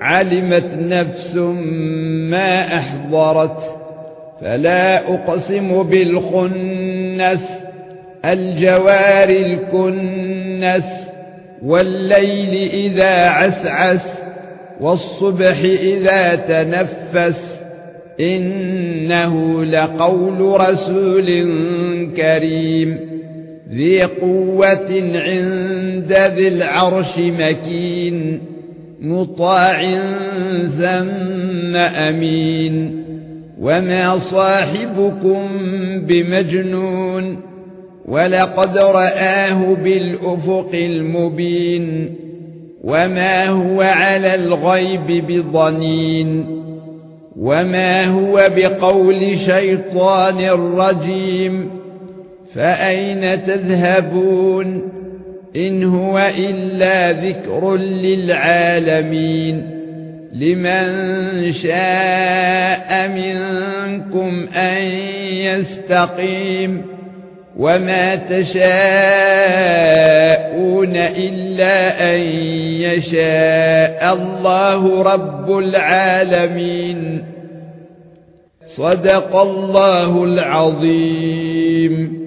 علمت نفس ما أحضرت فلا أقسم بالخنس الجوار الكنس والليل إذا عسعس والصبح إذا تنفس إنه لقول رسول كريم ذي قوة عند ذي العرش مكين. مطاع ثم أمين وما صاحبكم بمجنون ولقد رآه بالأفق المبين وما هو على الغيب بضنين وما هو بقول شيطان رجيم فأين تذهبون إن هو إلا ذكر للعالمين لمن شاء منكم أن يستقيم وما تشاءون إلا أن يشاء الله رب العالمين. صدق الله العظيم.